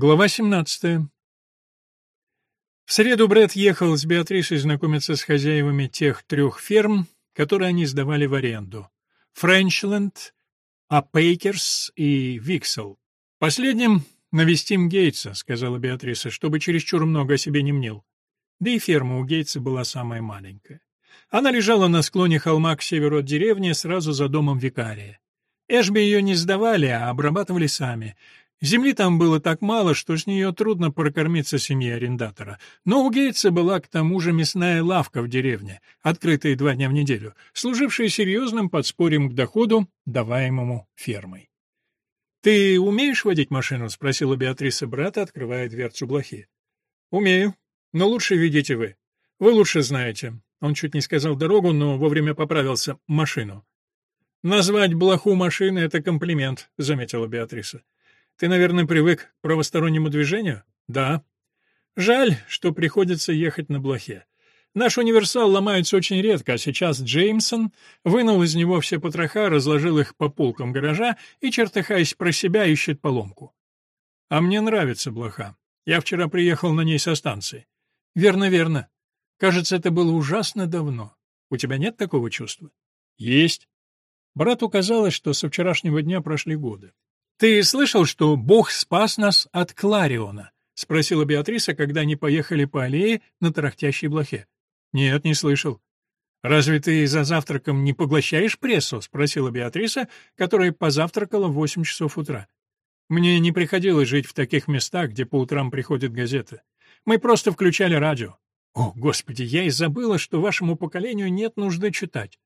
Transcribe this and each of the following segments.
Глава 17. В среду Брэд ехал с Беатрисой знакомиться с хозяевами тех трех ферм, которые они сдавали в аренду. Френчленд, Апейкерс и Виксел. Последним навестим Гейтса, сказала Беатриса, чтобы чересчур много о себе не мнил. Да и ферма у Гейтса была самая маленькая. Она лежала на склоне холма к северу от деревни, сразу за домом викария. Эшби ее не сдавали, а обрабатывали сами. Земли там было так мало, что с нее трудно прокормиться семье арендатора. Но у Гейтса была к тому же мясная лавка в деревне, открытая два дня в неделю, служившая серьезным подспорьем к доходу, даваемому фермой. «Ты умеешь водить машину?» — спросила Беатриса брата, открывая дверцу блохи. «Умею. Но лучше видите вы. Вы лучше знаете». Он чуть не сказал дорогу, но вовремя поправился. «Машину». «Назвать блоху машиной — это комплимент», — заметила Беатриса. Ты, наверное, привык к правостороннему движению? Да. Жаль, что приходится ехать на блохе. Наш универсал ломается очень редко, а сейчас Джеймсон вынул из него все потроха, разложил их по полкам гаража и, чертыхаясь про себя, ищет поломку. А мне нравится блоха. Я вчера приехал на ней со станции. Верно, верно. Кажется, это было ужасно давно. У тебя нет такого чувства? Есть. Брату казалось, что со вчерашнего дня прошли годы. «Ты слышал, что Бог спас нас от Клариона?» — спросила Беатриса, когда они поехали по аллее на тарахтящей блохе. «Нет, не слышал». «Разве ты за завтраком не поглощаешь прессу?» — спросила Беатриса, которая позавтракала в восемь часов утра. «Мне не приходилось жить в таких местах, где по утрам приходят газеты. Мы просто включали радио. О, Господи, я и забыла, что вашему поколению нет нужды читать.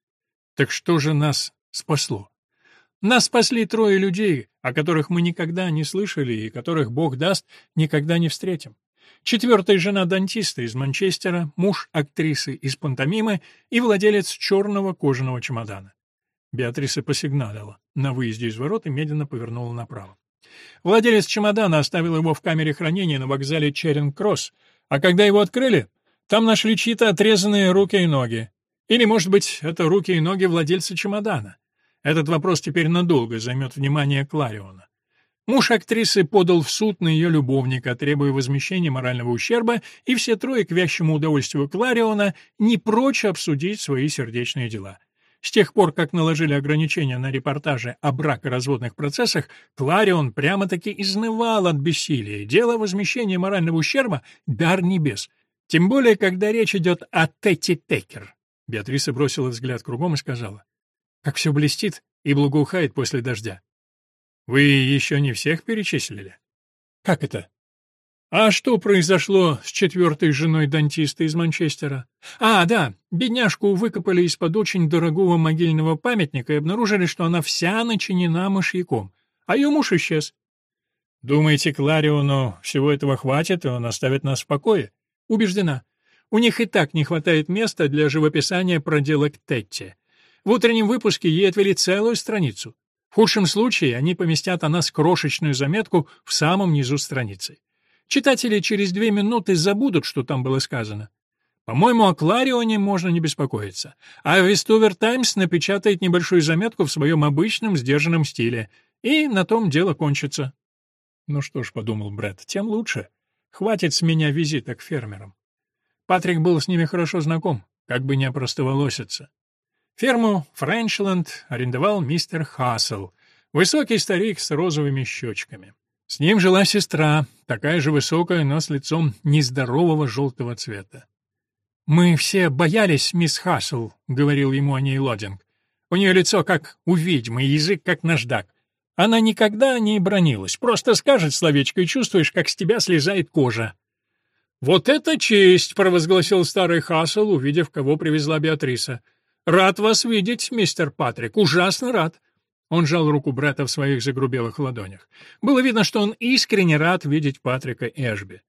Так что же нас спасло? Нас спасли трое людей, о которых мы никогда не слышали и которых, Бог даст, никогда не встретим. Четвертая жена дантиста из Манчестера, муж актрисы из пантомимы и владелец черного кожаного чемодана. Беатриса посигналила на выезде из ворот и медленно повернула направо. Владелец чемодана оставил его в камере хранения на вокзале Черинг-Кросс, а когда его открыли, там нашли чьи-то отрезанные руки и ноги. Или, может быть, это руки и ноги владельца чемодана. Этот вопрос теперь надолго займет внимание Клариона. Муж актрисы подал в суд на ее любовника, требуя возмещения морального ущерба, и все трое, к вящему удовольствию Клариона, не прочь обсудить свои сердечные дела. С тех пор, как наложили ограничения на репортажи о бракоразводных процессах, Кларион прямо-таки изнывал от бессилия. Дело возмещения морального ущерба — дар небес. Тем более, когда речь идет о Тетти Текер. Беатриса бросила взгляд кругом и сказала как все блестит и благоухает после дождя. Вы еще не всех перечислили? Как это? А что произошло с четвертой женой дантиста из Манчестера? А, да, бедняжку выкопали из-под очень дорогого могильного памятника и обнаружили, что она вся начинена мышьяком, а ее муж исчез. Думаете, Клариону всего этого хватит, и он оставит нас в покое? Убеждена. У них и так не хватает места для живописания проделок Тетти. В утреннем выпуске ей отвели целую страницу. В худшем случае они поместят о нас крошечную заметку в самом низу страницы. Читатели через две минуты забудут, что там было сказано. По-моему, о Кларионе можно не беспокоиться. А Вестувер Таймс напечатает небольшую заметку в своем обычном сдержанном стиле. И на том дело кончится. Ну что ж, — подумал Брэд, — тем лучше. Хватит с меня визита к фермерам. Патрик был с ними хорошо знаком, как бы не опростоволоситься. Ферму Френчленд арендовал мистер Хассел, высокий старик с розовыми щечками. С ним жила сестра, такая же высокая, но с лицом нездорового желтого цвета. «Мы все боялись мисс Хассел», — говорил ему о ней Лодинг. «У нее лицо как у ведьмы, язык как наждак. Она никогда не бронилась, просто скажет словечко, и чувствуешь, как с тебя слезает кожа». «Вот это честь!» — провозгласил старый Хассел, увидев, кого привезла Беатриса. «Рад вас видеть, мистер Патрик, ужасно рад». Он жал руку брата в своих загрубелых ладонях. Было видно, что он искренне рад видеть Патрика Эшби.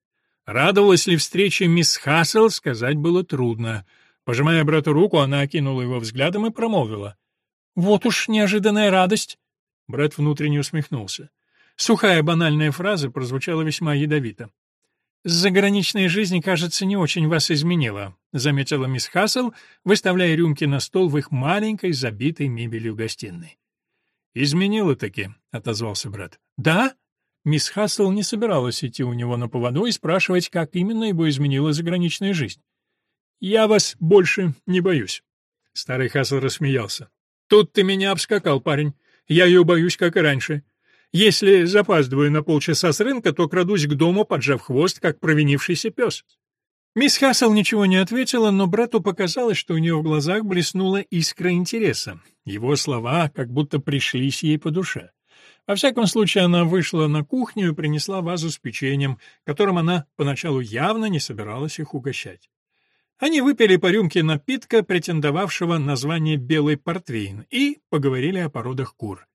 Радовалась ли встрече мисс Хассел, сказать было трудно. Пожимая брату руку, она окинула его взглядом и промолвила. «Вот уж неожиданная радость!» Брат внутренне усмехнулся. Сухая банальная фраза прозвучала весьма ядовито. «Заграничная жизнь, кажется, не очень вас изменила», — заметила мисс Хассел, выставляя рюмки на стол в их маленькой, забитой мебелью гостиной. «Изменила таки», — отозвался брат. «Да? Мисс Хассел не собиралась идти у него на поводу и спрашивать, как именно его изменила заграничная жизнь. «Я вас больше не боюсь». Старый Хассел рассмеялся. «Тут ты меня обскакал, парень. Я ее боюсь, как и раньше. Если запаздываю на полчаса с рынка, то крадусь к дому, поджав хвост, как провинившийся пес». Мисс Хассел ничего не ответила, но брату показалось, что у нее в глазах блеснула искра интереса. Его слова как будто пришлись ей по душе. Во всяком случае, она вышла на кухню и принесла вазу с печеньем, которым она поначалу явно не собиралась их угощать. Они выпили по рюмке напитка, претендовавшего на звание «белый портвейн», и поговорили о породах кур.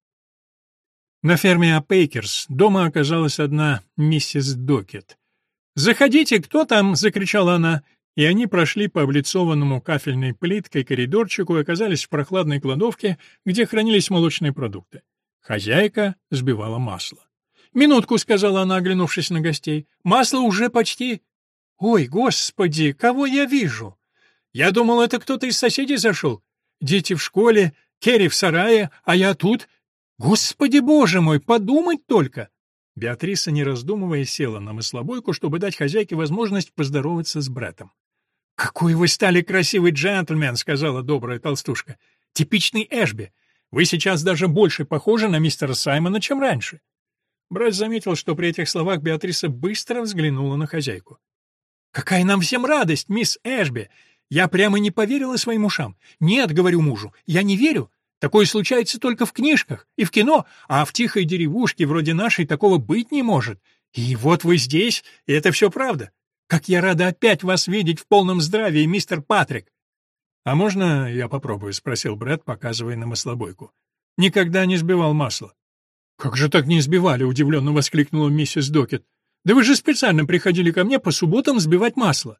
На ферме Апейкерс дома оказалась одна миссис Докет. «Заходите, кто там?» — закричала она, и они прошли по облицованному кафельной плиткой коридорчику и оказались в прохладной кладовке, где хранились молочные продукты. Хозяйка сбивала масло. «Минутку», — сказала она, оглянувшись на гостей. «Масло уже почти...» «Ой, господи, кого я вижу?» «Я думал, это кто-то из соседей зашел. Дети в школе, Керри в сарае, а я тут. Господи, боже мой, подумать только!» Беатриса, не раздумывая, села на маслобойку, чтобы дать хозяйке возможность поздороваться с братом. «Какой вы стали красивый джентльмен!» — сказала добрая толстушка. «Типичный Эшби. Вы сейчас даже больше похожи на мистера Саймона, чем раньше». Брат заметил, что при этих словах Беатриса быстро взглянула на хозяйку. «Какая нам всем радость, мисс Эшби! Я прямо не поверила своим ушам. Нет, говорю мужу, я не верю. Такое случается только в книжках и в кино, а в тихой деревушке вроде нашей такого быть не может. И вот вы здесь, и это все правда. Как я рада опять вас видеть в полном здравии, мистер Патрик. «А можно я попробую?» — спросил Брэд, показывая на маслобойку. «Никогда не сбивал масло». «Как же так не сбивали?» — удивленно воскликнула миссис Докет. «Да вы же специально приходили ко мне по субботам сбивать масло».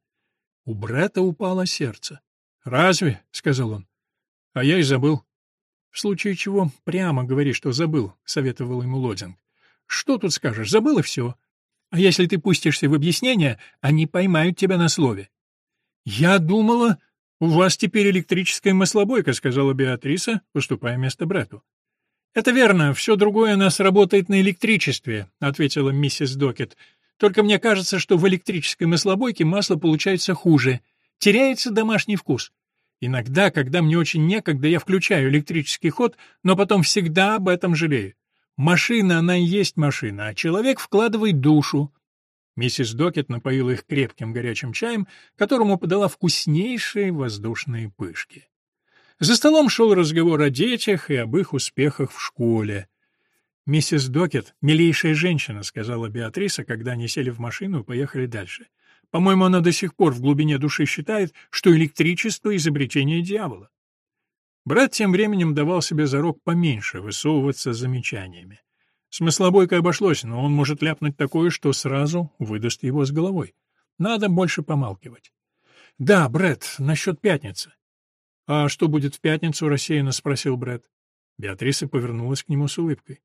У Бретта упало сердце. «Разве?» — сказал он. «А я и забыл». «В случае чего прямо говори, что забыл», — советовал ему Лодинг. «Что тут скажешь? Забыл и все. А если ты пустишься в объяснение, они поймают тебя на слове». «Я думала...» «У вас теперь электрическая маслобойка», — сказала Беатриса, уступая место брату. «Это верно, все другое у нас работает на электричестве», — ответила миссис Докет. «Только мне кажется, что в электрической маслобойке масло получается хуже. Теряется домашний вкус. Иногда, когда мне очень некогда, я включаю электрический ход, но потом всегда об этом жалею. Машина, она и есть машина, а человек вкладывает душу, Миссис Докет напоила их крепким горячим чаем, которому подала вкуснейшие воздушные пышки. За столом шел разговор о детях и об их успехах в школе. «Миссис Докет — милейшая женщина», — сказала Беатриса, когда они сели в машину и поехали дальше. «По-моему, она до сих пор в глубине души считает, что электричество — изобретение дьявола». Брат тем временем давал себе зарок поменьше высовываться замечаниями. Смыслобойко обошлось, но он может ляпнуть такое, что сразу выдаст его с головой. Надо больше помалкивать. Да, Бред, насчет пятницы. А что будет в пятницу, рассеянно спросил Бред. Беатриса повернулась к нему с улыбкой.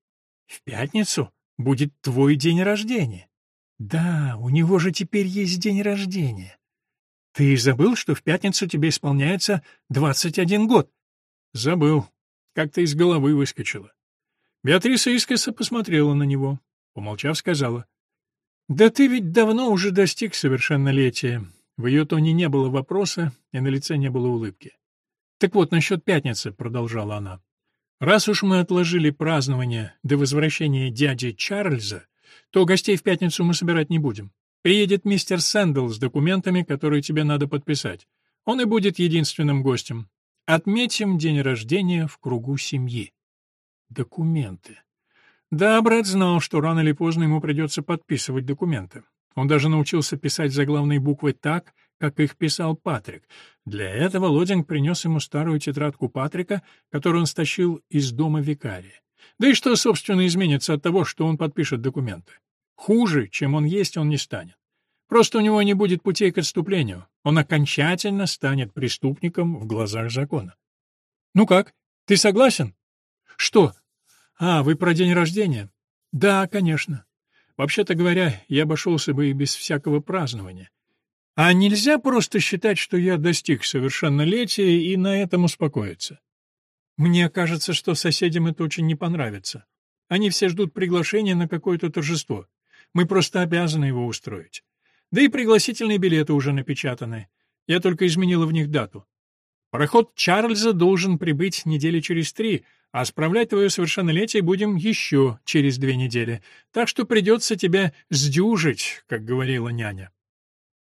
В пятницу будет твой день рождения. Да, у него же теперь есть день рождения. Ты забыл, что в пятницу тебе исполняется двадцать один год? Забыл. Как-то из головы выскочило. Беатриса искоса посмотрела на него. Помолчав, сказала. «Да ты ведь давно уже достиг совершеннолетия». В ее тоне не было вопроса, и на лице не было улыбки. «Так вот, насчет пятницы», — продолжала она. «Раз уж мы отложили празднование до возвращения дяди Чарльза, то гостей в пятницу мы собирать не будем. Приедет мистер Сэндл с документами, которые тебе надо подписать. Он и будет единственным гостем. Отметим день рождения в кругу семьи». Документы. Да, брат знал, что рано или поздно ему придется подписывать документы. Он даже научился писать заглавные буквы так, как их писал Патрик. Для этого Лодинг принес ему старую тетрадку Патрика, которую он стащил из дома викария. Да и что, собственно, изменится от того, что он подпишет документы? Хуже, чем он есть, он не станет. Просто у него не будет путей к отступлению. Он окончательно станет преступником в глазах закона. «Ну как, ты согласен?» «Что, «А, вы про день рождения?» «Да, конечно. Вообще-то говоря, я обошелся бы и без всякого празднования. А нельзя просто считать, что я достиг совершеннолетия и на этом успокоиться? Мне кажется, что соседям это очень не понравится. Они все ждут приглашения на какое-то торжество. Мы просто обязаны его устроить. Да и пригласительные билеты уже напечатаны. Я только изменила в них дату. Пароход Чарльза должен прибыть недели через три, а справлять твое совершеннолетие будем еще через две недели. Так что придется тебя сдюжить, как говорила няня.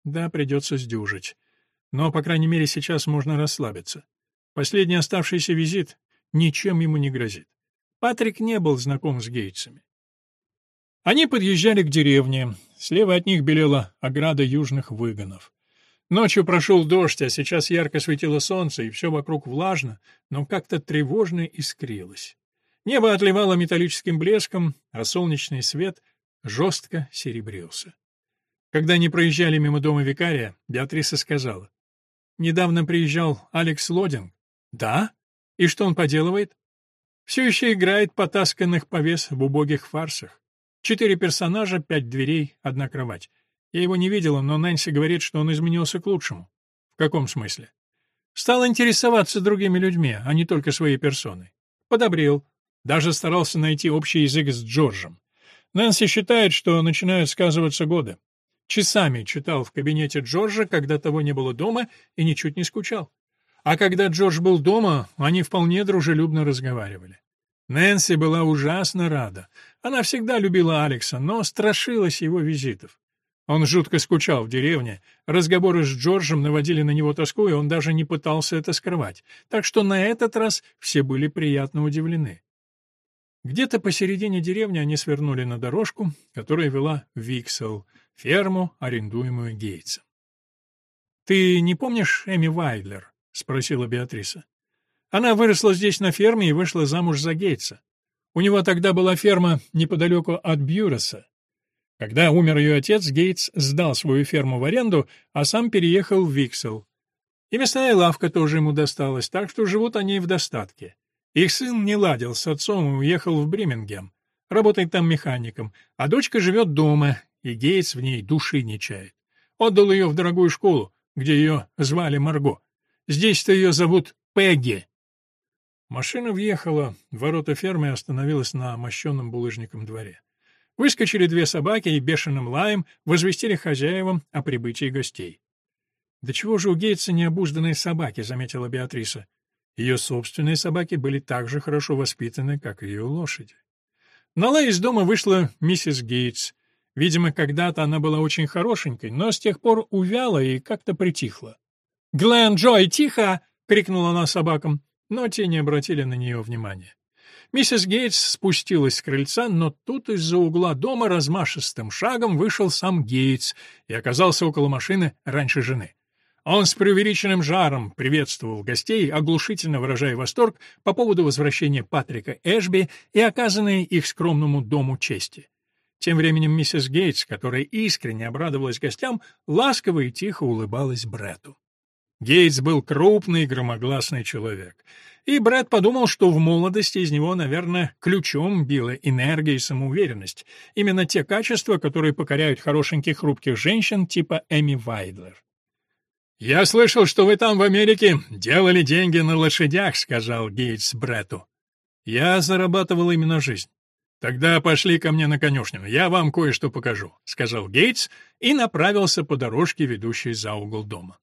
Да, придется сдюжить. Но, по крайней мере, сейчас можно расслабиться. Последний оставшийся визит ничем ему не грозит. Патрик не был знаком с Гейтсами. Они подъезжали к деревне. Слева от них белела ограда южных выгонов. Ночью прошел дождь, а сейчас ярко светило солнце, и все вокруг влажно, но как-то тревожно искрилось. Небо отливало металлическим блеском, а солнечный свет жестко серебрился. Когда они проезжали мимо дома викария, Беатриса сказала. «Недавно приезжал Алекс Лодинг». «Да? И что он поделывает?» «Все еще играет потасканных повес в убогих фарсах. Четыре персонажа, пять дверей, одна кровать. Я его не видела, но Нэнси говорит, что он изменился к лучшему. В каком смысле? Стал интересоваться другими людьми, а не только своей персоной. Подобрел. Даже старался найти общий язык с Джорджем. Нэнси считает, что начинают сказываться годы. Часами читал в кабинете Джорджа, когда того не было дома, и ничуть не скучал. А когда Джордж был дома, они вполне дружелюбно разговаривали. Нэнси была ужасно рада. Она всегда любила Алекса, но страшилась его визитов. Он жутко скучал в деревне, разговоры с Джорджем наводили на него тоску, и он даже не пытался это скрывать, так что на этот раз все были приятно удивлены. Где-то посередине деревни они свернули на дорожку, которая вела в Виксел, ферму, арендуемую Гейтсом. «Ты не помнишь Эми Вайдлер?» — спросила Беатриса. Она выросла здесь на ферме и вышла замуж за Гейтса. У него тогда была ферма неподалеку от Бьюреса. Когда умер ее отец, Гейтс сдал свою ферму в аренду, а сам переехал в Виксел. И мясная лавка тоже ему досталась, так что живут они в достатке. Их сын не ладил с отцом и уехал в Бримингем. Работает там механиком, а дочка живет дома, и Гейтс в ней души не чает. Отдал ее в дорогую школу, где ее звали Марго. Здесь-то ее зовут Пегги. Машина въехала ворота фермы остановилась на мощенном булыжником дворе. Выскочили две собаки и бешеным лаем возвестили хозяевам о прибытии гостей. «Да чего же у Гейтса необузданные собаки?» — заметила Беатриса. Ее собственные собаки были так же хорошо воспитаны, как и ее лошади. На лай из дома вышла миссис Гейтс. Видимо, когда-то она была очень хорошенькой, но с тех пор увяла и как-то притихла. «Глен, Джой, тихо!» — крикнула она собакам но те не обратили на нее внимания. Миссис Гейтс спустилась с крыльца, но тут из-за угла дома размашистым шагом вышел сам Гейтс и оказался около машины раньше жены. Он с преувеличенным жаром приветствовал гостей, оглушительно выражая восторг по поводу возвращения Патрика Эшби и оказанной их скромному дому чести. Тем временем миссис Гейтс, которая искренне обрадовалась гостям, ласково и тихо улыбалась Бретту. Гейтс был крупный громогласный человек. И Брэд подумал, что в молодости из него, наверное, ключом била энергия и самоуверенность. Именно те качества, которые покоряют хорошеньких хрупких женщин типа Эми Вайдлер. «Я слышал, что вы там в Америке делали деньги на лошадях», — сказал Гейтс Бретту. «Я зарабатывал именно жизнь». «Тогда пошли ко мне на конюшню, я вам кое-что покажу», — сказал Гейтс и направился по дорожке, ведущей за угол дома.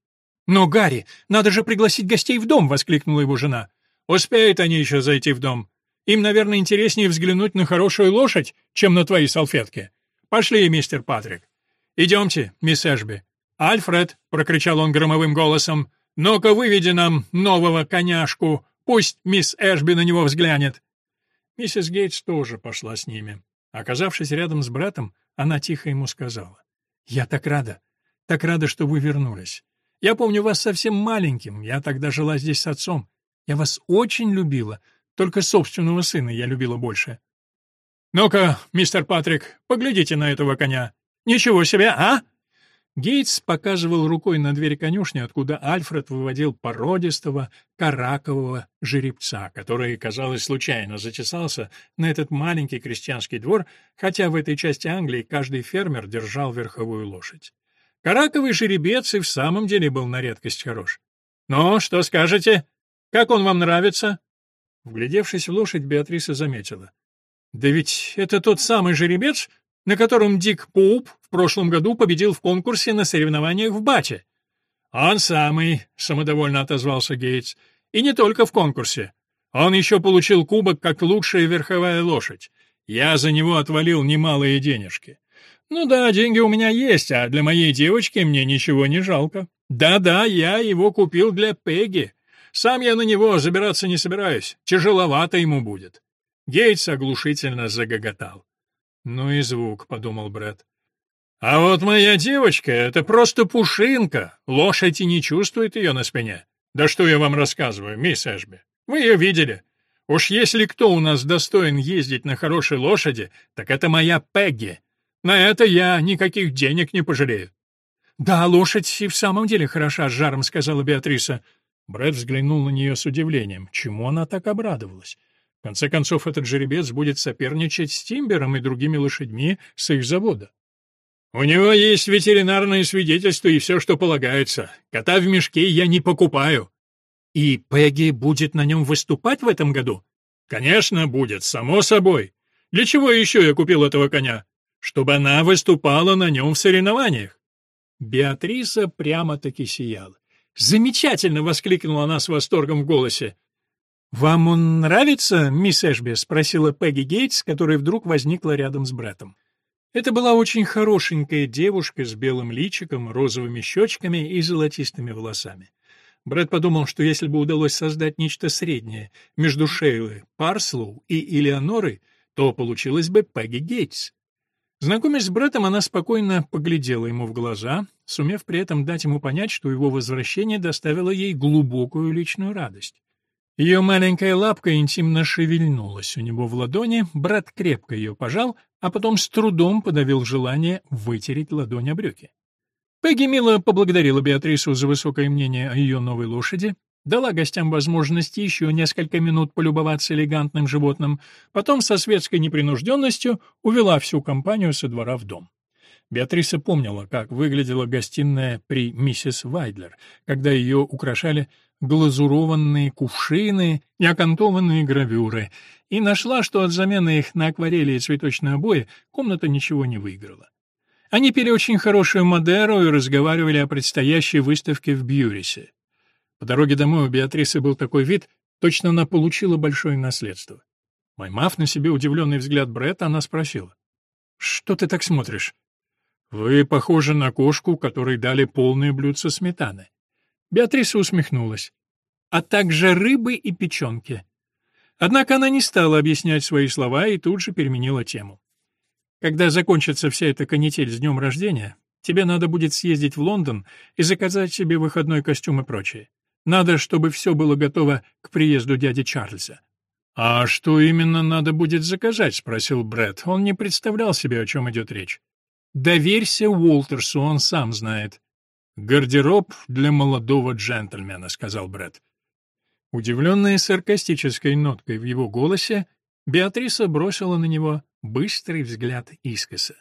«Но, Гарри, надо же пригласить гостей в дом!» — воскликнула его жена. «Успеют они еще зайти в дом. Им, наверное, интереснее взглянуть на хорошую лошадь, чем на твои салфетки. Пошли, мистер Патрик. Идемте, мисс Эшби». «Альфред!» — прокричал он громовым голосом. «Ну-ка, выведи нам нового коняшку. Пусть мисс Эшби на него взглянет». Миссис Гейтс тоже пошла с ними. Оказавшись рядом с братом, она тихо ему сказала. «Я так рада, так рада, что вы вернулись. Я помню вас совсем маленьким, я тогда жила здесь с отцом. Я вас очень любила, только собственного сына я любила больше. Ну-ка, мистер Патрик, поглядите на этого коня. Ничего себе, а? Гейтс показывал рукой на дверь конюшни, откуда Альфред выводил породистого, каракового жеребца, который, казалось, случайно затесался на этот маленький крестьянский двор, хотя в этой части Англии каждый фермер держал верховую лошадь. Караковый жеребец и в самом деле был на редкость хорош. «Ну, что скажете? Как он вам нравится?» Вглядевшись в лошадь, Беатриса заметила. Да ведь это тот самый жеребец, на котором Дик Поуп в прошлом году победил в конкурсе на соревнованиях в Бате. «Он самый», — самодовольно отозвался Гейтс. «И не только в конкурсе. Он еще получил кубок как лучшая верховая лошадь. Я за него отвалил немалые денежки. Ну да, деньги у меня есть, а для моей девочки мне ничего не жалко. Да-да, я его купил для Пегги. Сам я на него забираться не собираюсь. Тяжеловато ему будет. Гейтс оглушительно загоготал. «Ну и звук», — подумал Брэд. «А вот моя девочка — это просто пушинка. Лошадь и не чувствует ее на спине. Да что я вам рассказываю, мисс Эшби? Вы ее видели. Уж если кто у нас достоин ездить на хорошей лошади, так это моя Пегги. На это я никаких денег не пожалею». «Да, лошадь и в самом деле хороша», — с жаром сказала Беатриса. Брэд взглянул на нее с удивлением. Чему она так обрадовалась? В конце концов, этот жеребец будет соперничать с Тимбером и другими лошадьми с их завода. «У него есть ветеринарное свидетельство и все, что полагается. Кота в мешке я не покупаю». «И Пегги будет на нем выступать в этом году?» «Конечно, будет, само собой. Для чего еще я купил этого коня? Чтобы она выступала на нем в соревнованиях». Беатриса прямо-таки сияла. «Замечательно!» — воскликнула она с восторгом в голосе. «Вам он нравится, мисс Эшби?» — спросила Пегги Гейтс, которая вдруг возникла рядом с братом. Это была очень хорошенькая девушка с белым личиком, розовыми щечками и золотистыми волосами. Брэд подумал, что если бы удалось создать нечто среднее между Шейлой, Парслоу и Элеонорой, то получилось бы Пегги Гейтс. Знакомясь с Брэдом, она спокойно поглядела ему в глаза, сумев при этом дать ему понять, что его возвращение доставило ей глубокую личную радость. Ее маленькая лапка интимно шевельнулась у него в ладони, брат крепко ее пожал, а потом с трудом подавил желание вытереть ладонь о брюки. Пегги мило поблагодарила Беатрису за высокое мнение о ее новой лошади, дала гостям возможность еще несколько минут полюбоваться элегантным животным, потом со светской непринужденностью увела всю компанию со двора в дом. Беатриса помнила, как выглядела гостиная при миссис Вайдлер, когда ее украшали глазурованные кувшины и окантованные гравюры, и нашла, что от замены их на акварели и цветочные обои комната ничего не выиграла. Они пили очень хорошую Мадеру и разговаривали о предстоящей выставке в Бьюрисе. По дороге домой у Беатрисы был такой вид, точно она получила большое наследство. Поймав на себе удивленный взгляд Бретта, она спросила. «Что ты так смотришь?» «Вы похожи на кошку, которой дали полное блюдце сметаны». Беатриса усмехнулась. «А также рыбы и печенки». Однако она не стала объяснять свои слова и тут же переменила тему. «Когда закончится вся эта канитель с днем рождения, тебе надо будет съездить в Лондон и заказать себе выходной костюм и прочее. Надо, чтобы все было готово к приезду дяди Чарльза». «А что именно надо будет заказать?» — спросил Брэд. Он не представлял себе, о чем идет речь. «Доверься Уолтерсу, он сам знает». «Гардероб для молодого джентльмена», — сказал Брэд. Удивленная саркастической ноткой в его голосе, Беатриса бросила на него быстрый взгляд искоса.